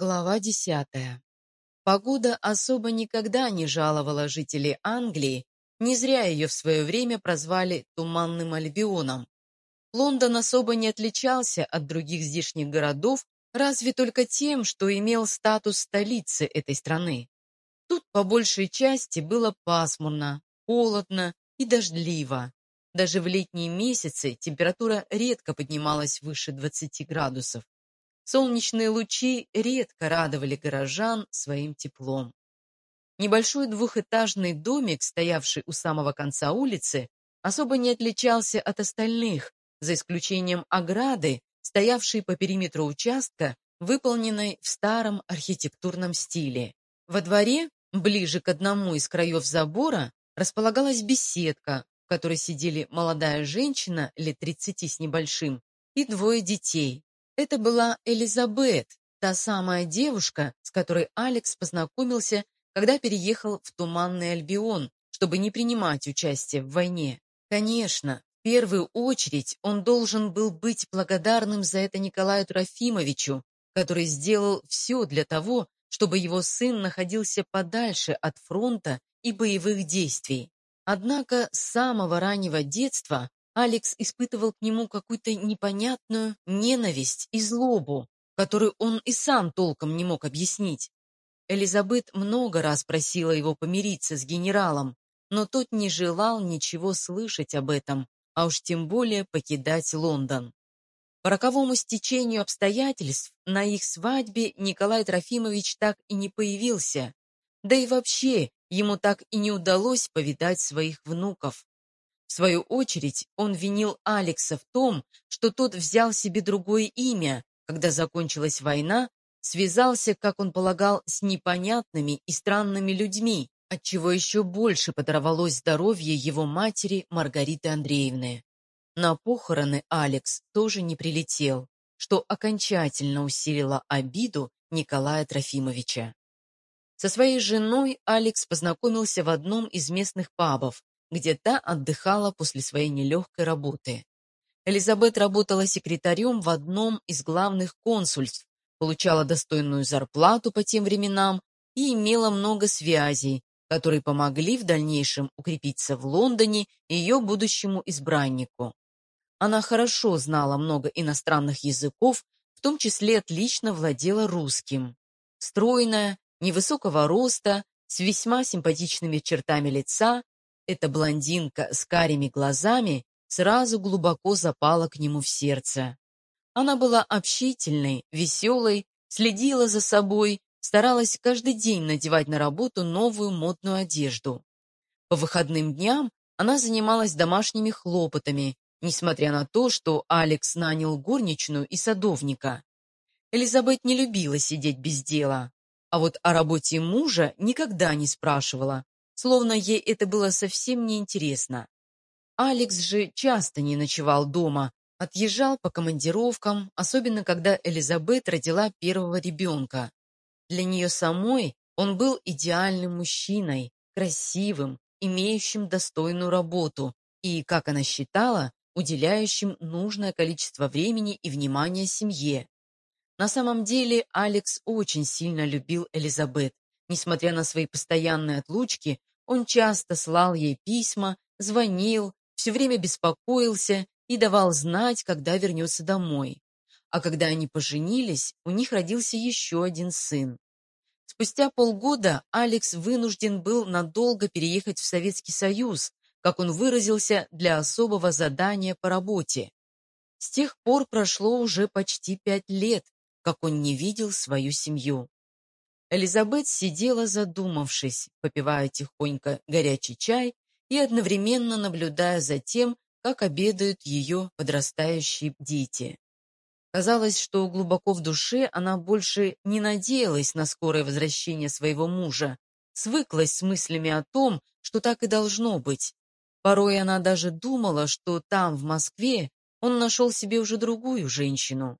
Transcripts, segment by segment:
Глава десятая. Погода особо никогда не жаловала жителей Англии, не зря ее в свое время прозвали «Туманным Альбионом». Лондон особо не отличался от других здешних городов, разве только тем, что имел статус столицы этой страны. Тут по большей части было пасмурно, холодно и дождливо. Даже в летние месяцы температура редко поднималась выше 20 градусов. Солнечные лучи редко радовали горожан своим теплом. Небольшой двухэтажный домик, стоявший у самого конца улицы, особо не отличался от остальных, за исключением ограды, стоявшей по периметру участка, выполненной в старом архитектурном стиле. Во дворе, ближе к одному из краев забора, располагалась беседка, в которой сидели молодая женщина лет тридцати с небольшим и двое детей, это была Элизабет, та самая девушка, с которой Алекс познакомился, когда переехал в Туманный Альбион, чтобы не принимать участие в войне. Конечно, в первую очередь он должен был быть благодарным за это Николаю Трофимовичу, который сделал все для того, чтобы его сын находился подальше от фронта и боевых действий. Однако с самого раннего детства Алекс испытывал к нему какую-то непонятную ненависть и злобу, которую он и сам толком не мог объяснить. Элизабет много раз просила его помириться с генералом, но тот не желал ничего слышать об этом, а уж тем более покидать Лондон. По роковому стечению обстоятельств на их свадьбе Николай Трофимович так и не появился, да и вообще ему так и не удалось повидать своих внуков. В свою очередь, он винил Алекса в том, что тот взял себе другое имя, когда закончилась война, связался, как он полагал, с непонятными и странными людьми, отчего еще больше подорвалось здоровье его матери Маргариты Андреевны. На похороны Алекс тоже не прилетел, что окончательно усилило обиду Николая Трофимовича. Со своей женой Алекс познакомился в одном из местных пабов, где та отдыхала после своей нелегкой работы. Элизабет работала секретарем в одном из главных консульств, получала достойную зарплату по тем временам и имела много связей, которые помогли в дальнейшем укрепиться в Лондоне ее будущему избраннику. Она хорошо знала много иностранных языков, в том числе отлично владела русским. Стройная, невысокого роста, с весьма симпатичными чертами лица, эта блондинка с карими глазами сразу глубоко запала к нему в сердце. Она была общительной, веселой, следила за собой, старалась каждый день надевать на работу новую модную одежду. По выходным дням она занималась домашними хлопотами, несмотря на то, что Алекс нанял горничную и садовника. Элизабет не любила сидеть без дела, а вот о работе мужа никогда не спрашивала, словно ей это было совсем неинтересно. Алекс же часто не ночевал дома, отъезжал по командировкам, особенно когда Элизабет родила первого ребенка. Для нее самой он был идеальным мужчиной, красивым, имеющим достойную работу и, как она считала, уделяющим нужное количество времени и внимания семье. На самом деле Алекс очень сильно любил Элизабет. Несмотря на свои постоянные отлучки, он часто слал ей письма, звонил, все время беспокоился и давал знать, когда вернется домой. А когда они поженились, у них родился еще один сын. Спустя полгода Алекс вынужден был надолго переехать в Советский Союз, как он выразился, для особого задания по работе. С тех пор прошло уже почти пять лет, как он не видел свою семью. Элизабет сидела задумавшись, попивая тихонько горячий чай и одновременно наблюдая за тем, как обедают ее подрастающие дети. Казалось, что глубоко в душе она больше не надеялась на скорое возвращение своего мужа, свыклась с мыслями о том, что так и должно быть. Порой она даже думала, что там, в Москве, он нашел себе уже другую женщину.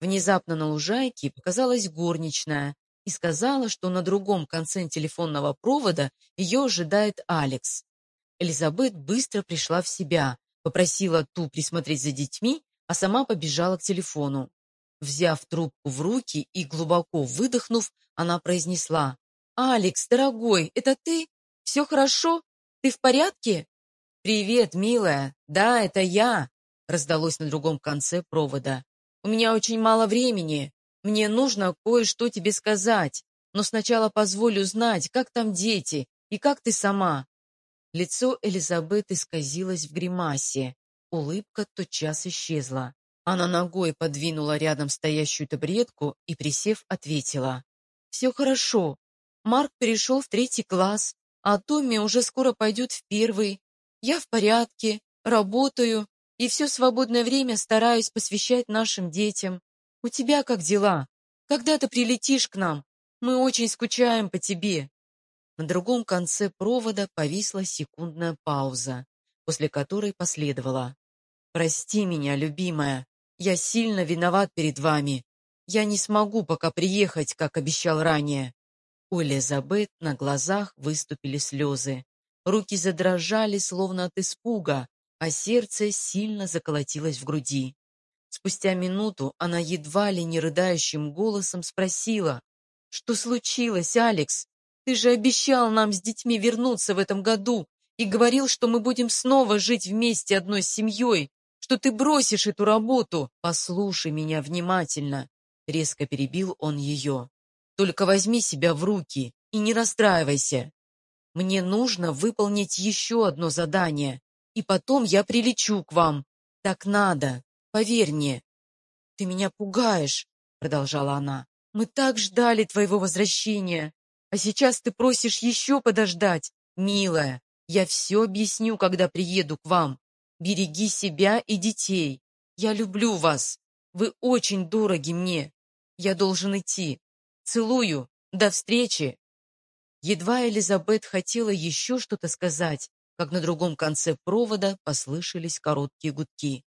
Внезапно на лужайке показалась горничная, и сказала, что на другом конце телефонного провода ее ожидает Алекс. Элизабет быстро пришла в себя, попросила ту присмотреть за детьми, а сама побежала к телефону. Взяв трубку в руки и глубоко выдохнув, она произнесла. «Алекс, дорогой, это ты? Все хорошо? Ты в порядке?» «Привет, милая. Да, это я», — раздалось на другом конце провода. «У меня очень мало времени. Мне нужно кое-что тебе сказать, но сначала позволю знать, как там дети и как ты сама». Лицо Элизабет исказилось в гримасе. Улыбка тотчас исчезла. Она ногой подвинула рядом стоящую табуретку и, присев, ответила. «Все хорошо. Марк перешел в третий класс, а Томми уже скоро пойдет в первый. Я в порядке, работаю и все свободное время стараюсь посвящать нашим детям. У тебя как дела? Когда ты прилетишь к нам? Мы очень скучаем по тебе». На другом конце провода повисла секундная пауза, после которой последовала. «Прости меня, любимая, я сильно виноват перед вами. Я не смогу пока приехать, как обещал ранее». У Элизабет на глазах выступили слезы. Руки задрожали, словно от испуга, а сердце сильно заколотилось в груди. Спустя минуту она едва ли не рыдающим голосом спросила, «Что случилось, Алекс? Ты же обещал нам с детьми вернуться в этом году и говорил, что мы будем снова жить вместе одной семьей что ты бросишь эту работу. Послушай меня внимательно. Резко перебил он ее. Только возьми себя в руки и не расстраивайся. Мне нужно выполнить еще одно задание, и потом я прилечу к вам. Так надо, поверь мне. Ты меня пугаешь, продолжала она. Мы так ждали твоего возвращения, а сейчас ты просишь еще подождать. Милая, я все объясню, когда приеду к вам. Береги себя и детей. Я люблю вас. Вы очень дороги мне. Я должен идти. Целую. До встречи. Едва Элизабет хотела еще что-то сказать, как на другом конце провода послышались короткие гудки.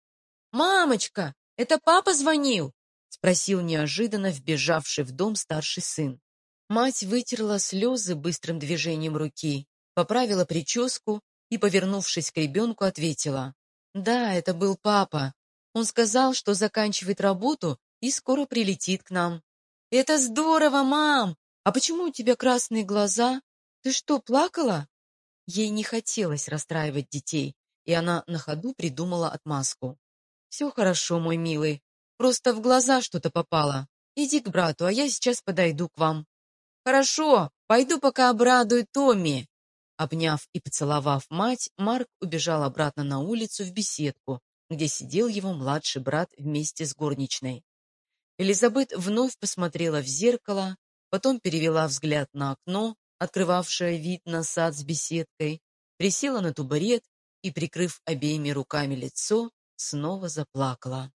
«Мамочка, это папа звонил?» — спросил неожиданно вбежавший в дом старший сын. Мать вытерла слезы быстрым движением руки, поправила прическу и, повернувшись к ребенку, ответила. Да, это был папа. Он сказал, что заканчивает работу и скоро прилетит к нам. Это здорово, мам! А почему у тебя красные глаза? Ты что, плакала? Ей не хотелось расстраивать детей, и она на ходу придумала отмазку. Все хорошо, мой милый. Просто в глаза что-то попало. Иди к брату, а я сейчас подойду к вам. Хорошо, пойду пока обрадую Томми. Обняв и поцеловав мать, Марк убежал обратно на улицу в беседку, где сидел его младший брат вместе с горничной. Элизабет вновь посмотрела в зеркало, потом перевела взгляд на окно, открывавшее вид на сад с беседкой, присела на тубарет и, прикрыв обеими руками лицо, снова заплакала.